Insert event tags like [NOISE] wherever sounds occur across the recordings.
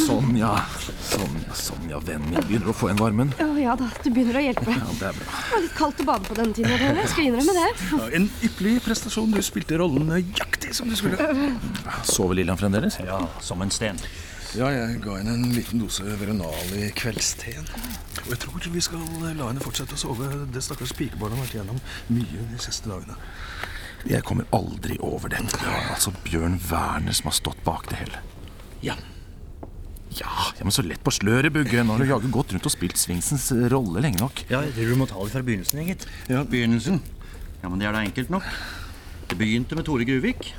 Sånn, ja. Sånn, ja, sånn, ja. Vennen min begynner å få en varmen. Å ja da, du begynner å hjelpe. Ja, det er bra. Det var litt kaldt å bade på denne tiden. Jeg skal innrømme det. Ja, en ypperlig prestasjon. Du spilte rollen nøyaktig som du skulle. Sover Lillian fremdeles? Ja, som en sten. Ja, jeg ga henne en liten dose Veronal i kveldsteen. Og jeg tror vi skal la henne fortsette å sove. Det stakkars pikebarnet har vært gjennom mye de siste dagene. Jeg kommer aldri over den. Det var altså Bjørn Werner som har stått bak det hele. Ja. Ja, men så lett på sløret, Bugge. Nå har du jaggu gått rundt og spilt Svingsens rolle lenge nok. Ja, jeg tror du må ta det fra begynnelsen, gitt. Ja. Begynnelsen? Ja, men det er da enkelt nok. Det begynte med Tore Gruvik.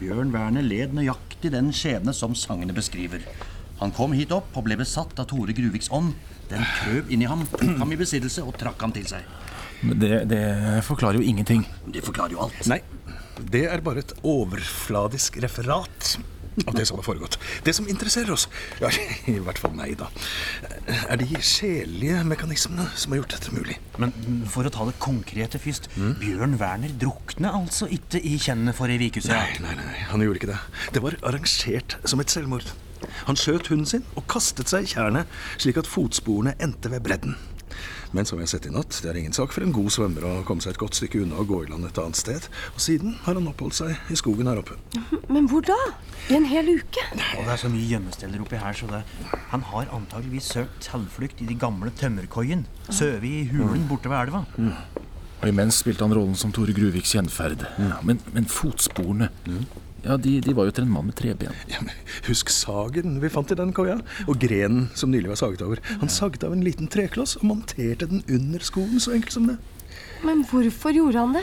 Bjørn Werner led nøyaktig den skjebne som sangene beskriver. Han kom hit opp og ble besatt av Tore Gruviks ånd. Den krøp inni ham, tok ham i besittelse og trakk ham til seg. Men det, det forklarer jo ingenting. Det forklarer jo alt. Nei, det er bare et overfladisk referat av det som har foregått. Det som interesserer oss, ja, [LAUGHS] i hvert fall meg, da, er de sjelelige mekanismene som har gjort dette mulig. Men for å ta det konkrete først. Bjørn Werner drukne altså ikke i kjennene for ei uke siden. Nei, nei, nei, han gjorde ikke det. Det var arrangert som et selvmord. Han skjøt hunden sin og kastet seg i tjernet, slik at fotsporene endte ved bredden. Men som jeg har sett i natt, det er ingen sak for en god svømmer å komme seg et godt stykke unna og gå i land et annet sted. Og siden har han oppholdt seg i skogen her oppe. Men hvor da? I en hel uke? Og det er så mye gjemmesteder oppi her, så det, han har antageligvis søkt tilflukt i de gamle tømmerkoiene. Sovet i hulen borte ved elva. Og imens spilte han rollen som Tore Gruviks gjenferd. Mm. men, men fotsporene Ja, de, de var jo etter en mann med treben. Ja, men husk sagen vi fant i den koia, og grenen som nylig var saget over. Han saget av en liten trekloss og monterte den under skoen, så enkelt som det. Men hvorfor gjorde han det?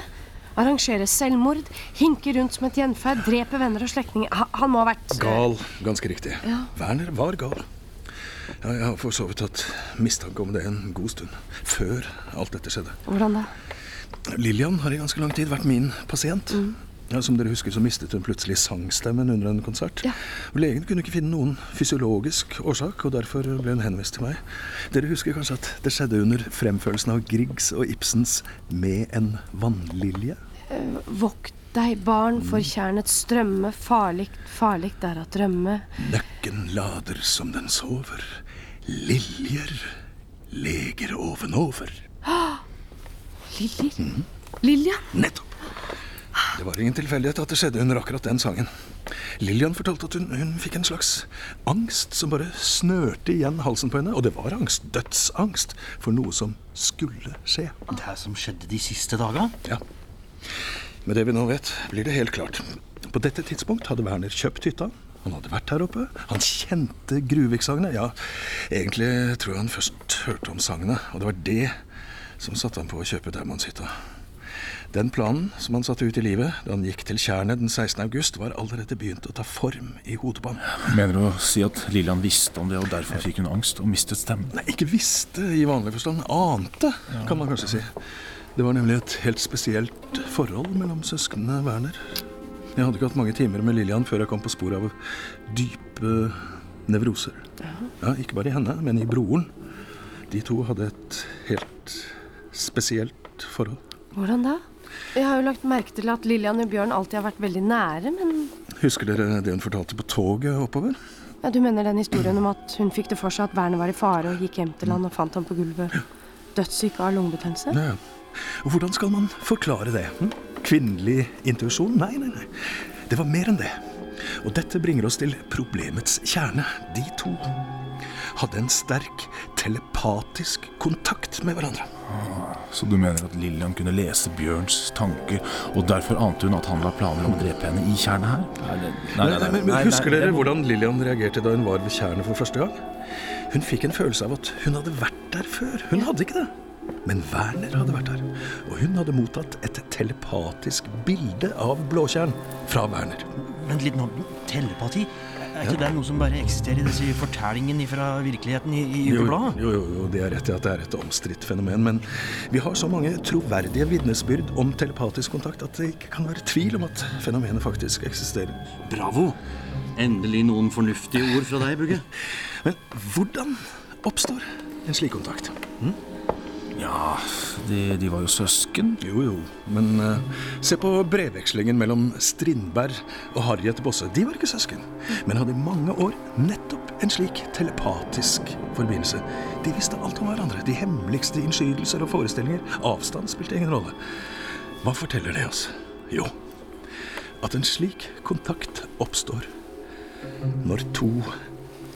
Arrangere selvmord, hinke rundt som et gjenferd, drepe venner og slektninger. Han må ha vært Gal, ganske riktig. Ja. Werner var gal. Ja, jeg har for så vidt hatt mistanke om det en god stund. Før alt dette skjedde. Hvordan da? Lillian har i ganske lang tid vært min pasient. Ja, som dere husker, så mistet hun plutselig sangstemmen under en konsert. Ja. Legen kunne ikke finne noen fysiologisk årsak, og derfor ble hun henvist til meg. Dere husker kanskje at det skjedde under fremførelsen av Griegs og Ibsens 'Med en vannlilje'? Vokt deg, barn, for tjernets strømme. Farligt, farligt er at drømme. Nøkken lader som den sover. Liljer leger ovenover. [GASPS] Liljer? Lillian? Nettopp. Det var ingen tilfeldighet at det skjedde under akkurat den sangen. Lillian fortalte at hun, hun fikk en slags angst som bare snørte igjen halsen på henne. Og det var angst, dødsangst, for noe som skulle skje. Det som skjedde de siste daga? Ja. Med det vi nå vet, blir det helt klart. På dette tidspunkt hadde Werner kjøpt hytta. Han hadde vært her oppe. Han kjente Gruvik-sangene. Ja, egentlig tror jeg han først hørte om sangene, og det var det som satte ham på å kjøpe Dermanshytta. Den planen som han satte ut i livet da han gikk til Tjernet den 16. august, var allerede begynt å ta form i hodet på ham. Mener du å si at Lillian visste om det, og derfor fikk hun angst og mistet stemmen? Nei, ikke visste i vanlig forstand. Ante, kan man kanskje si. Det var nemlig et helt spesielt forhold mellom søsknene Werner. Jeg hadde ikke hatt mange timer med Lillian før jeg kom på sporet av dype nevroser. Ja, Ikke bare i henne, men i broren. De to hadde et helt spesielt forhold. Hvordan da? Jeg har jo lagt merke til at Lillian og Bjørn alltid har vært veldig nære, men Husker dere det hun fortalte på toget oppover? ja, Du mener den historien om at hun fikk det for seg at vernet var i fare og gikk hjem til han og fant ham på gulvet? Dødssyk av lungebetennelse? Ja. Og hvordan skal man forklare det? Hm? Kvinnelig intuisjon? Nei, nei, nei. Det var mer enn det. Og dette bringer oss til problemets kjerne. De to hadde en sterk telepatisk kontakt med hverandre. Så du mener at Lillian kunne lese Bjørns tanker, og derfor ante hun at han la planer om å drepe henne i tjernet her? Nei, nei, nei, nei, men, men Husker dere hvordan Lillian reagerte da hun var ved tjernet for første gang? Hun fikk en følelse av at hun hadde vært der før. Hun hadde ikke det. Men Werner hadde vært der, og hun hadde mottatt et telepatisk bilde av blåtjern fra Werner. Vent litt nå. Telepati? Er ikke det noe som bare eksisterer i disse fortellingene fra virkeligheten i, i Jo, ukebladet? jo, jo, jo, det er rett i at det er et omstridt fenomen, men vi har så mange troverdige vitnesbyrd om telepatisk kontakt at det ikke kan være tvil om at fenomenet faktisk eksisterer. Bravo! Endelig noen fornuftige ord fra deg, Bugge. [LAUGHS] Men hvordan oppstår en slik kontakt? Ja, de, de var jo søsken. Jo, jo, men uh, se på brevvekslingen mellom Strindberg og Harriet Bosse. De var ikke søsken, men hadde i mange år nettopp en slik telepatisk forbindelse. De visste alt om hverandre. De hemmeligste innskytelser og forestillinger. Avstand spilte ingen rolle. Hva forteller det oss? Jo, at en slik kontakt oppstår når to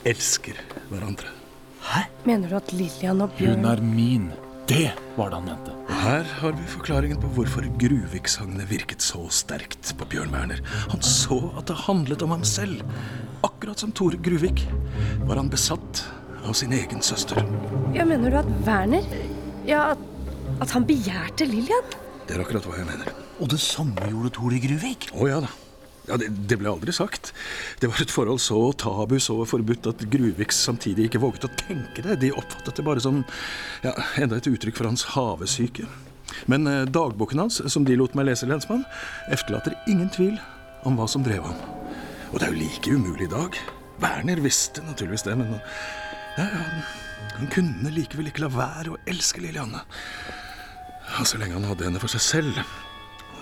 elsker hverandre. Hæ? Mener du at Lillian og Bjørn Hun er min. Det var det han mente. Og Her har vi forklaringen på hvorfor Gruvik-sagnet virket så sterkt på Bjørn Werner. Han så at det handlet om ham selv. Akkurat som Tore Gruvik var han besatt av sin egen søster. Ja, mener du at Werner Ja, at, at han begjærte Lillian? Det er akkurat hva jeg mener. Og det samme gjorde Tore Gruvik. Å ja da. Ja, det, det ble aldri sagt. Det var et forhold så tabu, så forbudt at Gruviks samtidig ikke våget å tenke det. De oppfattet det bare som ja, enda et uttrykk for hans havesyke. Men eh, dagboken hans, som de lot meg lese, lensmann, efterlater ingen tvil om hva som drev ham. Og det er jo like umulig i dag. Werner visste naturligvis det, men ja, han, han kunne likevel ikke la være å elske Lillianne. Ja, så lenge han hadde henne for seg selv,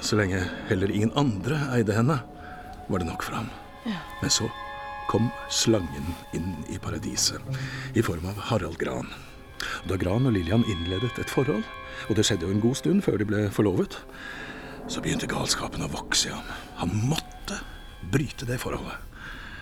så lenge heller ingen andre eide henne, var det nok for ham. Men så kom slangen inn i paradiset i form av Harald Gran. Da Gran og Lillian innledet et forhold, og det skjedde jo en god stund før de ble forlovet, så begynte galskapen å vokse i ham. Han måtte bryte det forholdet.